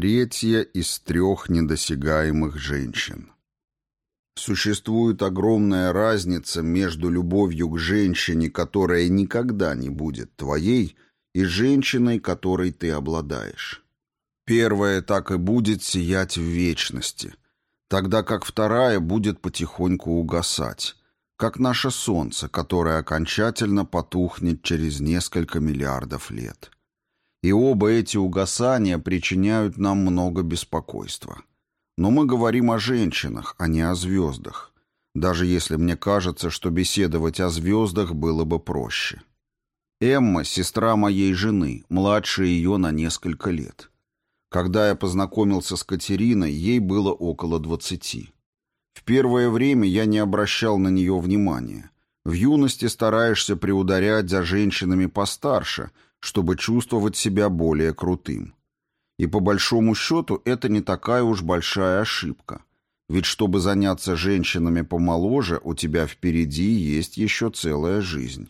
Третья из трех недосягаемых женщин. Существует огромная разница между любовью к женщине, которая никогда не будет твоей, и женщиной, которой ты обладаешь. Первая так и будет сиять в вечности, тогда как вторая будет потихоньку угасать, как наше солнце, которое окончательно потухнет через несколько миллиардов лет. И оба эти угасания причиняют нам много беспокойства. Но мы говорим о женщинах, а не о звездах, даже если мне кажется, что беседовать о звездах было бы проще. Эмма — сестра моей жены, младше ее на несколько лет. Когда я познакомился с Катериной, ей было около двадцати. В первое время я не обращал на нее внимания. В юности стараешься приударять за женщинами постарше — чтобы чувствовать себя более крутым. И по большому счету это не такая уж большая ошибка. Ведь чтобы заняться женщинами помоложе, у тебя впереди есть еще целая жизнь.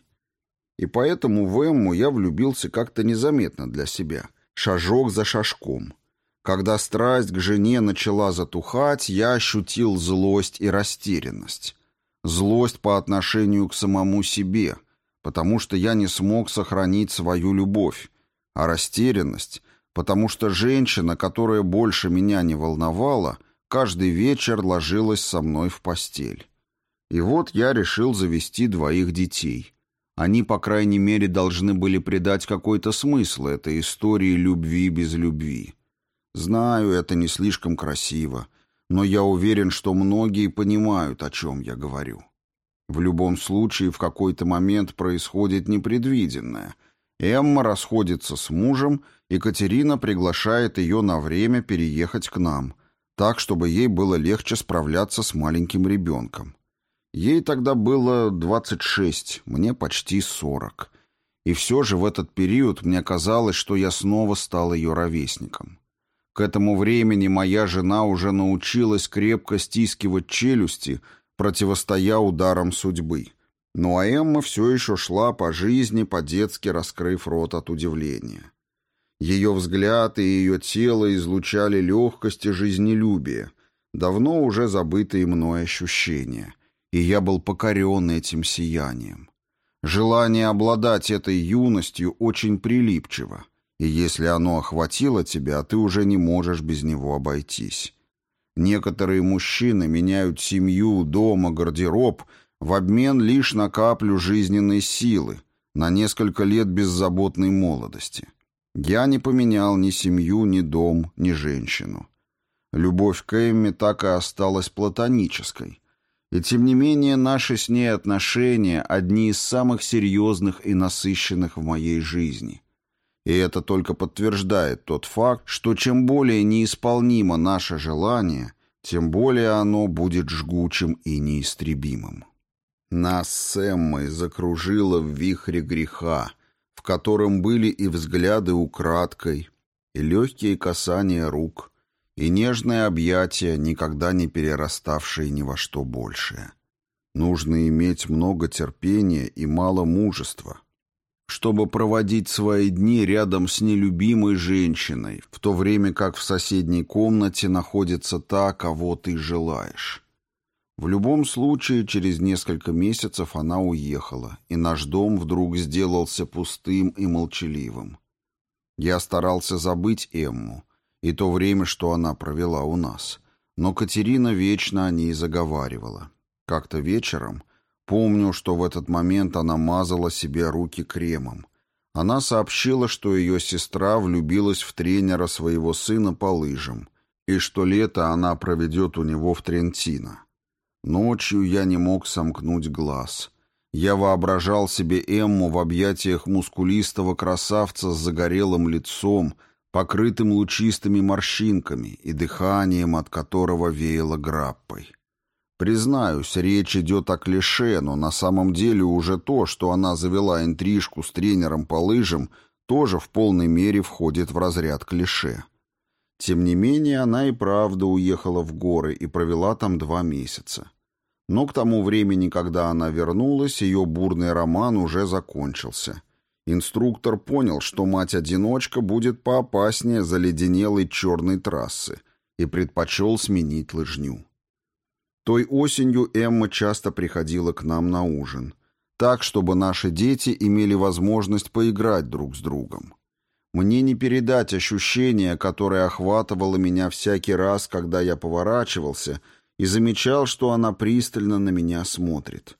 И поэтому в Эмму я влюбился как-то незаметно для себя, шажок за шажком. Когда страсть к жене начала затухать, я ощутил злость и растерянность. Злость по отношению к самому себе – потому что я не смог сохранить свою любовь, а растерянность, потому что женщина, которая больше меня не волновала, каждый вечер ложилась со мной в постель. И вот я решил завести двоих детей. Они, по крайней мере, должны были придать какой-то смысл этой истории любви без любви. Знаю, это не слишком красиво, но я уверен, что многие понимают, о чем я говорю. В любом случае, в какой-то момент происходит непредвиденное. Эмма расходится с мужем, и Катерина приглашает ее на время переехать к нам, так, чтобы ей было легче справляться с маленьким ребенком. Ей тогда было 26, мне почти 40. И все же в этот период мне казалось, что я снова стал ее ровесником. К этому времени моя жена уже научилась крепко стискивать челюсти – противостоя ударам судьбы. Ну а Эмма все еще шла по жизни, по-детски раскрыв рот от удивления. Ее взгляд и ее тело излучали легкость и жизнелюбие, давно уже забытые мной ощущения, и я был покорен этим сиянием. Желание обладать этой юностью очень прилипчиво, и если оно охватило тебя, ты уже не можешь без него обойтись. Некоторые мужчины меняют семью, дома, гардероб в обмен лишь на каплю жизненной силы, на несколько лет беззаботной молодости. Я не поменял ни семью, ни дом, ни женщину. Любовь к Эмме так и осталась платонической. И тем не менее наши с ней отношения одни из самых серьезных и насыщенных в моей жизни – и это только подтверждает тот факт, что чем более неисполнимо наше желание, тем более оно будет жгучим и неистребимым. Нас с Эммой закружило в вихре греха, в котором были и взгляды украдкой, и легкие касания рук, и нежные объятия, никогда не перераставшие ни во что большее. Нужно иметь много терпения и мало мужества — чтобы проводить свои дни рядом с нелюбимой женщиной, в то время как в соседней комнате находится та, кого ты желаешь. В любом случае, через несколько месяцев она уехала, и наш дом вдруг сделался пустым и молчаливым. Я старался забыть Эмму и то время, что она провела у нас, но Катерина вечно о ней заговаривала. Как-то вечером Помню, что в этот момент она мазала себе руки кремом. Она сообщила, что ее сестра влюбилась в тренера своего сына по лыжам, и что лето она проведет у него в Трентино. Ночью я не мог сомкнуть глаз. Я воображал себе Эмму в объятиях мускулистого красавца с загорелым лицом, покрытым лучистыми морщинками и дыханием, от которого веяло граппой. Признаюсь, речь идет о клише, но на самом деле уже то, что она завела интрижку с тренером по лыжам, тоже в полной мере входит в разряд клише. Тем не менее, она и правда уехала в горы и провела там два месяца. Но к тому времени, когда она вернулась, ее бурный роман уже закончился. Инструктор понял, что мать-одиночка будет поопаснее заледенелой черной трассы и предпочел сменить лыжню. Той осенью Эмма часто приходила к нам на ужин, так, чтобы наши дети имели возможность поиграть друг с другом. Мне не передать ощущение, которое охватывало меня всякий раз, когда я поворачивался и замечал, что она пристально на меня смотрит.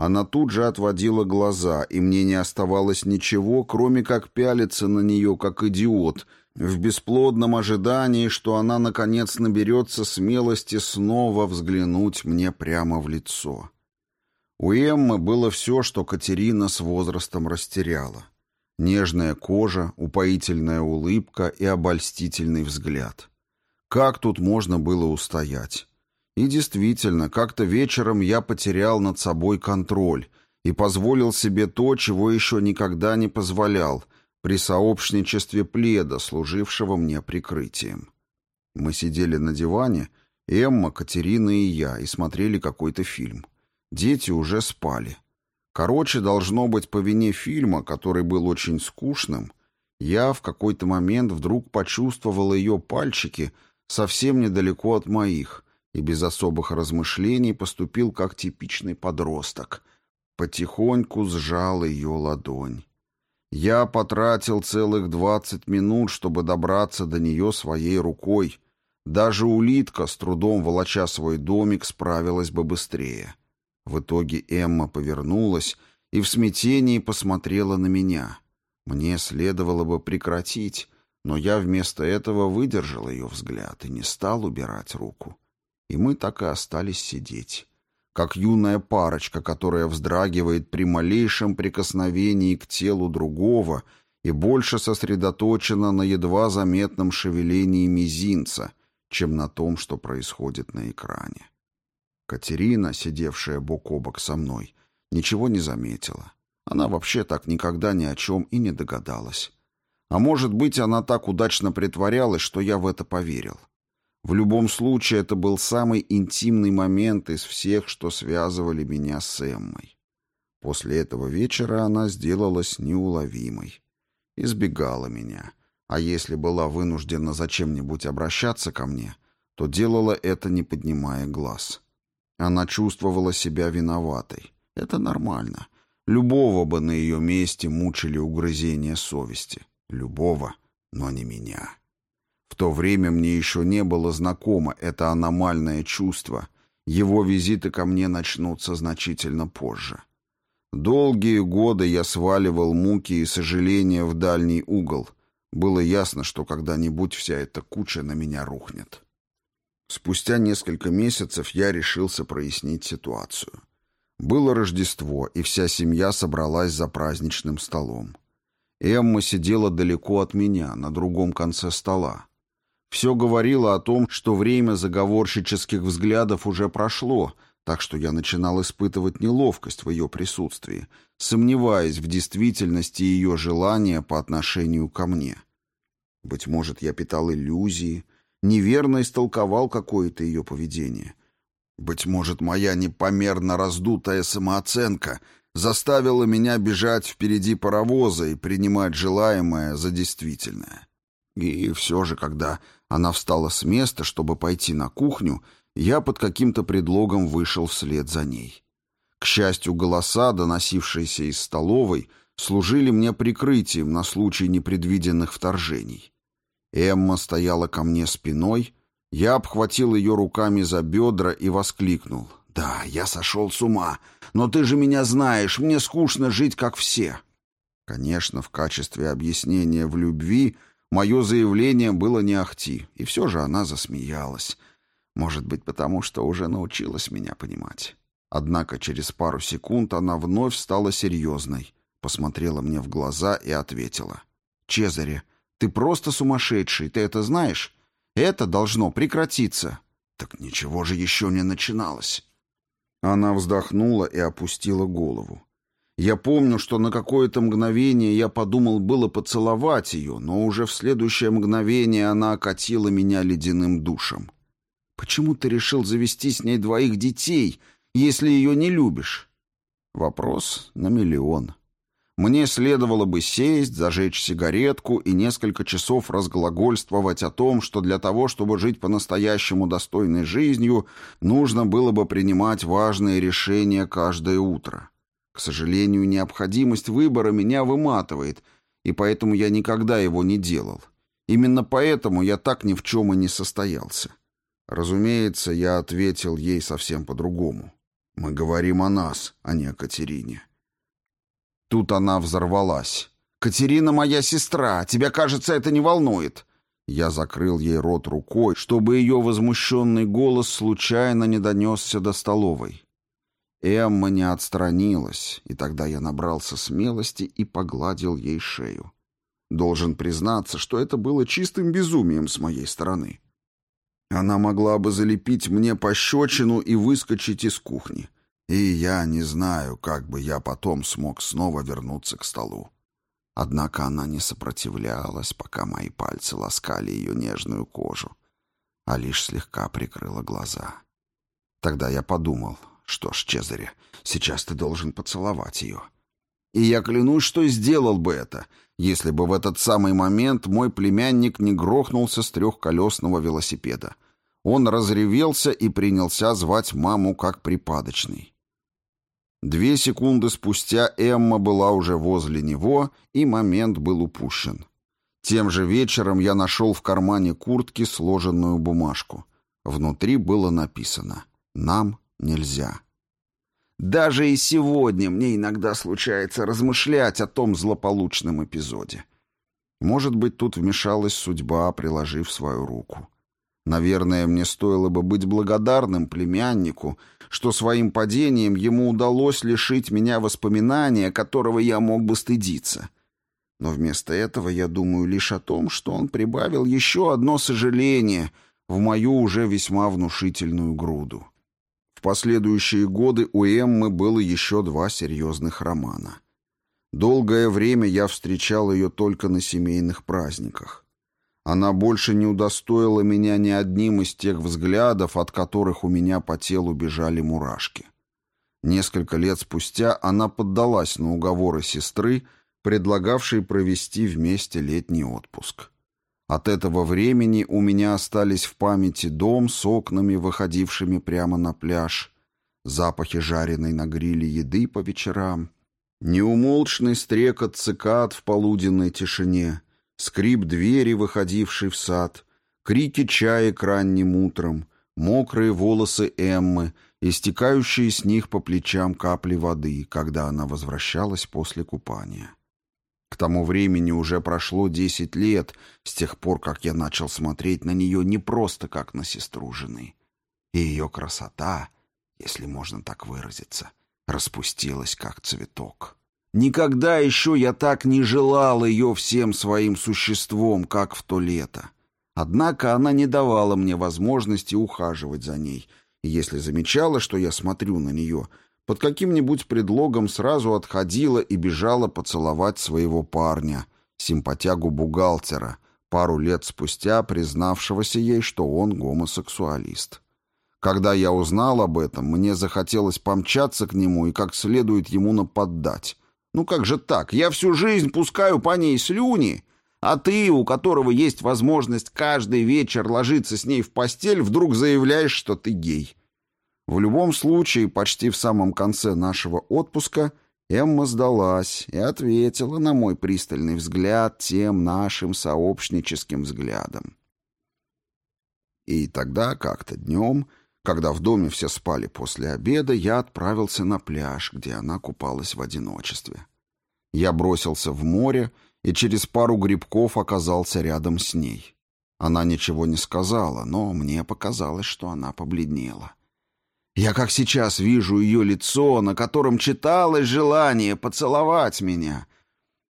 Она тут же отводила глаза, и мне не оставалось ничего, кроме как пялиться на нее, как идиот, в бесплодном ожидании, что она, наконец, наберется смелости снова взглянуть мне прямо в лицо. У Эммы было все, что Катерина с возрастом растеряла. Нежная кожа, упоительная улыбка и обольстительный взгляд. Как тут можно было устоять? И действительно, как-то вечером я потерял над собой контроль и позволил себе то, чего еще никогда не позволял, при сообщничестве пледа, служившего мне прикрытием. Мы сидели на диване, Эмма, Катерина и я, и смотрели какой-то фильм. Дети уже спали. Короче, должно быть, по вине фильма, который был очень скучным, я в какой-то момент вдруг почувствовал ее пальчики совсем недалеко от моих и без особых размышлений поступил как типичный подросток. Потихоньку сжал ее ладонь. Я потратил целых двадцать минут, чтобы добраться до нее своей рукой. Даже улитка, с трудом волоча свой домик, справилась бы быстрее. В итоге Эмма повернулась и в смятении посмотрела на меня. Мне следовало бы прекратить, но я вместо этого выдержал ее взгляд и не стал убирать руку. И мы так и остались сидеть, как юная парочка, которая вздрагивает при малейшем прикосновении к телу другого и больше сосредоточена на едва заметном шевелении мизинца, чем на том, что происходит на экране. Катерина, сидевшая бок о бок со мной, ничего не заметила. Она вообще так никогда ни о чем и не догадалась. А может быть, она так удачно притворялась, что я в это поверил. В любом случае, это был самый интимный момент из всех, что связывали меня с Эммой. После этого вечера она сделалась неуловимой. Избегала меня. А если была вынуждена зачем-нибудь обращаться ко мне, то делала это, не поднимая глаз. Она чувствовала себя виноватой. Это нормально. Любого бы на ее месте мучили угрызения совести. Любого, но не меня. В то время мне еще не было знакомо это аномальное чувство. Его визиты ко мне начнутся значительно позже. Долгие годы я сваливал муки и сожаления в дальний угол. Было ясно, что когда-нибудь вся эта куча на меня рухнет. Спустя несколько месяцев я решился прояснить ситуацию. Было Рождество, и вся семья собралась за праздничным столом. Эмма сидела далеко от меня, на другом конце стола. Все говорило о том, что время заговорщических взглядов уже прошло, так что я начинал испытывать неловкость в ее присутствии, сомневаясь в действительности ее желания по отношению ко мне. Быть может, я питал иллюзии, неверно истолковал какое-то ее поведение. Быть может, моя непомерно раздутая самооценка заставила меня бежать впереди паровоза и принимать желаемое за действительное. И все же, когда она встала с места, чтобы пойти на кухню, я под каким-то предлогом вышел вслед за ней. К счастью, голоса, доносившиеся из столовой, служили мне прикрытием на случай непредвиденных вторжений. Эмма стояла ко мне спиной, я обхватил ее руками за бедра и воскликнул. «Да, я сошел с ума, но ты же меня знаешь, мне скучно жить, как все». Конечно, в качестве объяснения в любви мое заявление было не ахти, и все же она засмеялась. Может быть, потому что уже научилась меня понимать. Однако через пару секунд она вновь стала серьезной, посмотрела мне в глаза и ответила. «Чезаре, ты просто сумасшедший, ты это знаешь? Это должно прекратиться. Так ничего же еще не начиналось. Она вздохнула и опустила голову. Я помню, что на какое-то мгновение я подумал было поцеловать ее, но уже в следующее мгновение она окатила меня ледяным душем. «Почему ты решил завести с ней двоих детей, если ее не любишь?» Вопрос на миллион. Мне следовало бы сесть, зажечь сигаретку и несколько часов разглагольствовать о том, что для того, чтобы жить по-настоящему достойной жизнью, нужно было бы принимать важные решения каждое утро. К сожалению, необходимость выбора меня выматывает, и поэтому я никогда его не делал. Именно поэтому я так ни в чем и не состоялся. Разумеется, я ответил ей совсем по-другому. Мы говорим о нас, а не о Катерине. Тут она взорвалась. «Катерина моя сестра, тебя, кажется, это не волнует». Я закрыл ей рот рукой, чтобы ее возмущенный голос случайно не донесся до столовой. Эмма не отстранилась, и тогда я набрался смелости и погладил ей шею. Должен признаться, что это было чистым безумием с моей стороны. Она могла бы залепить мне пощечину и выскочить из кухни. И я не знаю, как бы я потом смог снова вернуться к столу. Однако она не сопротивлялась, пока мои пальцы ласкали ее нежную кожу, а лишь слегка прикрыла глаза. Тогда я подумал, что ж, Чезаре, сейчас ты должен поцеловать ее. И я клянусь, что сделал бы это, если бы в этот самый момент мой племянник не грохнулся с трехколесного велосипеда. Он разревелся и принялся звать маму как припадочный. Две секунды спустя Эмма была уже возле него, и момент был упущен. Тем же вечером я нашел в кармане куртки сложенную бумажку. Внутри было написано «Нам нельзя». Даже и сегодня мне иногда случается размышлять о том злополучном эпизоде. Может быть, тут вмешалась судьба, приложив свою руку. Наверное, мне стоило бы быть благодарным племяннику, что своим падением ему удалось лишить меня воспоминания, которого я мог бы стыдиться. Но вместо этого я думаю лишь о том, что он прибавил еще одно сожаление в мою уже весьма внушительную груду. В последующие годы у Эммы было еще два серьезных романа. Долгое время я встречал ее только на семейных праздниках. Она больше не удостоила меня ни одним из тех взглядов, от которых у меня по телу бежали мурашки. Несколько лет спустя она поддалась на уговоры сестры, предлагавшей провести вместе летний отпуск. От этого времени у меня остались в памяти дом с окнами, выходившими прямо на пляж, запахи жареной на гриле еды по вечерам, неумолчный стрекот цикад в полуденной тишине — скрип двери, выходившей в сад, крики чаек ранним утром, мокрые волосы Эммы, истекающие с них по плечам капли воды, когда она возвращалась после купания. К тому времени уже прошло десять лет с тех пор, как я начал смотреть на нее не просто как на сестру жены. И ее красота, если можно так выразиться, распустилась как цветок. Никогда еще я так не желал ее всем своим существом, как в то лето. Однако она не давала мне возможности ухаживать за ней, и если замечала, что я смотрю на нее, под каким-нибудь предлогом сразу отходила и бежала поцеловать своего парня, симпатягу бухгалтера, пару лет спустя признавшегося ей, что он гомосексуалист. Когда я узнал об этом, мне захотелось помчаться к нему и как следует ему нападать, ну как же так? Я всю жизнь пускаю по ней слюни, а ты, у которого есть возможность каждый вечер ложиться с ней в постель, вдруг заявляешь, что ты гей. В любом случае, почти в самом конце нашего отпуска Эмма сдалась и ответила на мой пристальный взгляд тем нашим сообщническим взглядом. И тогда как-то днем, когда в доме все спали после обеда, я отправился на пляж, где она купалась в одиночестве. Я бросился в море и через пару грибков оказался рядом с ней. Она ничего не сказала, но мне показалось, что она побледнела. Я как сейчас вижу ее лицо, на котором читалось желание поцеловать меня.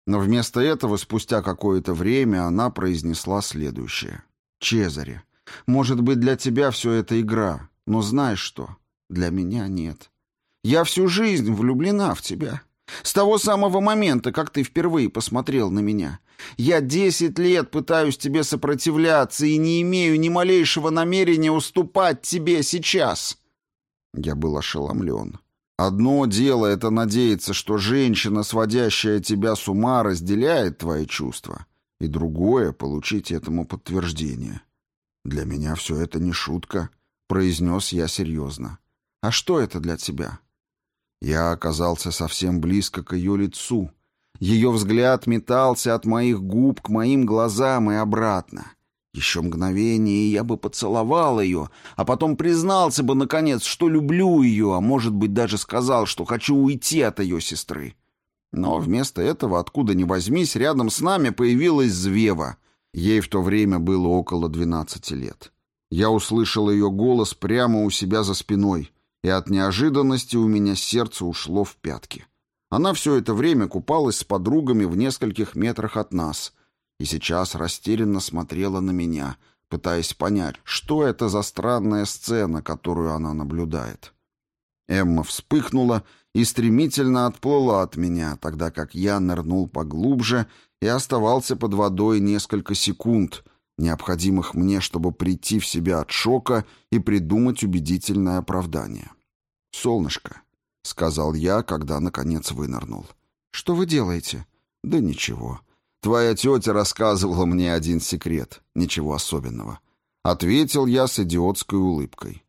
Но вместо этого, спустя какое-то время, она произнесла следующее. «Чезаре, может быть, для тебя все это игра, но знаешь что? Для меня нет. Я всю жизнь влюблена в тебя. С того самого момента, как ты впервые посмотрел на меня. Я десять лет пытаюсь тебе сопротивляться и не имею ни малейшего намерения уступать тебе сейчас». Я был ошеломлен. Одно дело — это надеяться, что женщина, сводящая тебя с ума, разделяет твои чувства, и другое — получить этому подтверждение. «Для меня все это не шутка», — произнес я серьезно. «А что это для тебя?» Я оказался совсем близко к ее лицу. Ее взгляд метался от моих губ к моим глазам и обратно. Еще мгновение, и я бы поцеловал ее, а потом признался бы, наконец, что люблю ее, а может быть, даже сказал, что хочу уйти от ее сестры. Но вместо этого, откуда ни возьмись, рядом с нами появилась Звева. Ей в то время было около двенадцати лет. Я услышал ее голос прямо у себя за спиной, и от неожиданности у меня сердце ушло в пятки. Она все это время купалась с подругами в нескольких метрах от нас — и сейчас растерянно смотрела на меня, пытаясь понять, что это за странная сцена, которую она наблюдает. Эмма вспыхнула и стремительно отплыла от меня, тогда как я нырнул поглубже и оставался под водой несколько секунд, необходимых мне, чтобы прийти в себя от шока и придумать убедительное оправдание. «Солнышко», — сказал я, когда, наконец, вынырнул. «Что вы делаете?» «Да ничего. Твоя тетя рассказывала мне один секрет. Ничего особенного. Ответил я с идиотской улыбкой.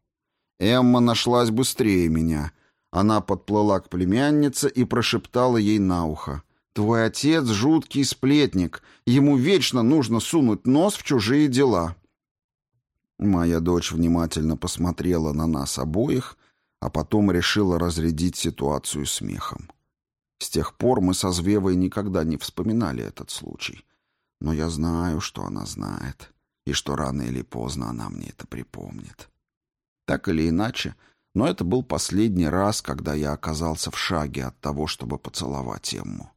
Эмма нашлась быстрее меня. Она подплыла к племяннице и прошептала ей на ухо. «Твой отец — жуткий сплетник. Ему вечно нужно сунуть нос в чужие дела». Моя дочь внимательно посмотрела на нас обоих, а потом решила разрядить ситуацию смехом. С тех пор мы со Звевой никогда не вспоминали этот случай. Но я знаю, что она знает, и что рано или поздно она мне это припомнит. Так или иначе, но это был последний раз, когда я оказался в шаге от того, чтобы поцеловать Эмму.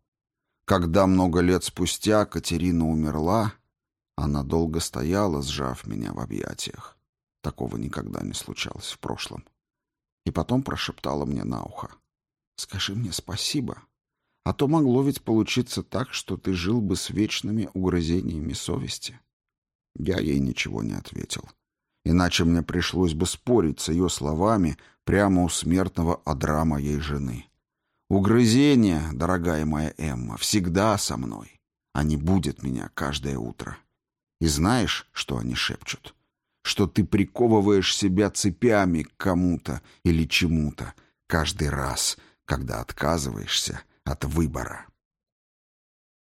Когда много лет спустя Катерина умерла, она долго стояла, сжав меня в объятиях. Такого никогда не случалось в прошлом. И потом прошептала мне на ухо. «Скажи мне спасибо а то могло ведь получиться так, что ты жил бы с вечными угрызениями совести. Я ей ничего не ответил. Иначе мне пришлось бы спорить с ее словами прямо у смертного одра моей жены. Угрызения, дорогая моя Эмма, всегда со мной. Они будут меня каждое утро. И знаешь, что они шепчут? Что ты приковываешь себя цепями к кому-то или чему-то каждый раз, когда отказываешься от выбора.